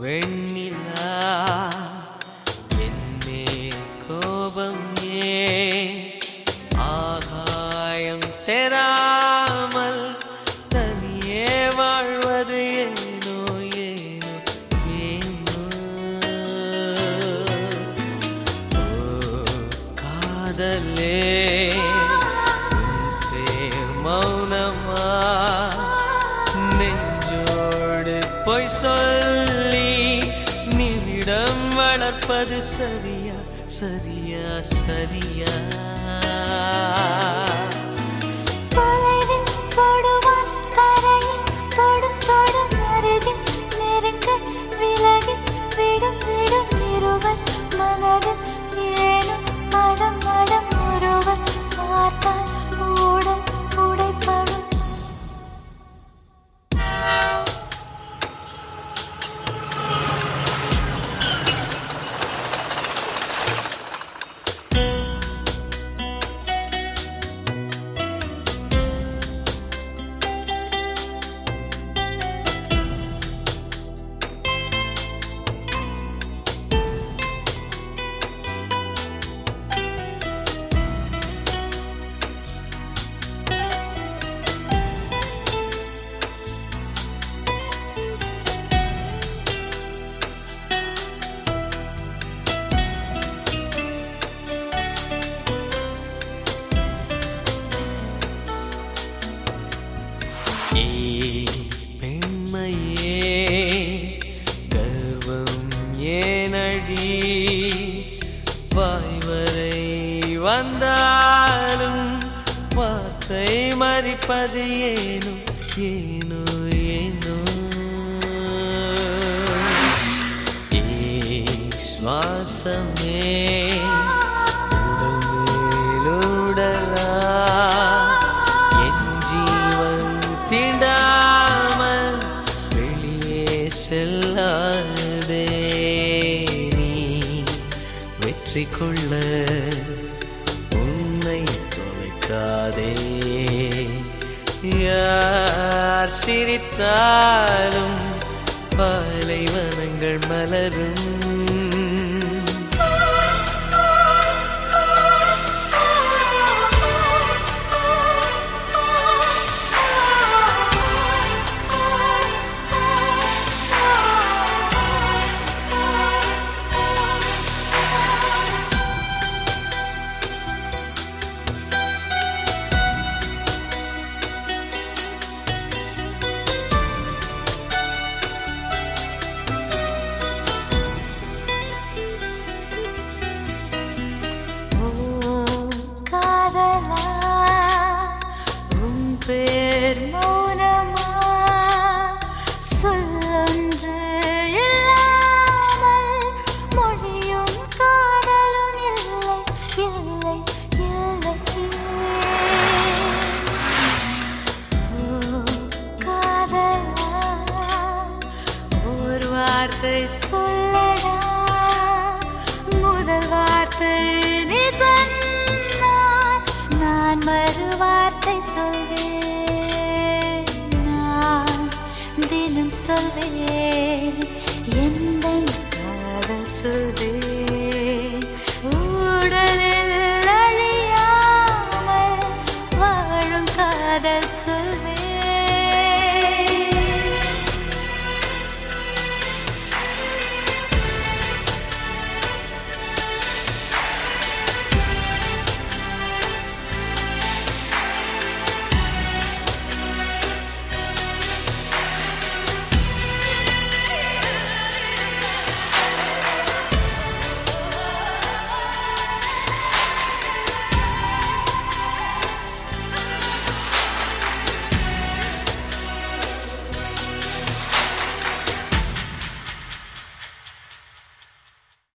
வெண்ணிலா என்னே கோபம் ஏ ஆகாயம் செராமல் தனியே வாழ்வது ஏனோ ஏனோ ஏனோ. காதலே மௌனமா நெஞ்சோடு பொய் சொல் வளர்ப்பது சரியா சரியா சரியா ஏனடி வாய் வரை வந்தாலும் வார்த்தை மறிப்பது ஏனோ ஏனோ ஏனோ ஏ சுவாசமே வெற்றி கொள்ள உன்னை தொலைக்காதே. யார் சிரித்தாலும் பாலைவனங்கள் மலரும். பேர் மௌனமா சொல்லொன்று மொழியும் காதலும் இல்லை இல்லை இல்லை காதலா ஒரு வார்த்தை சொல்லடா முதல் வார்த்தை adesso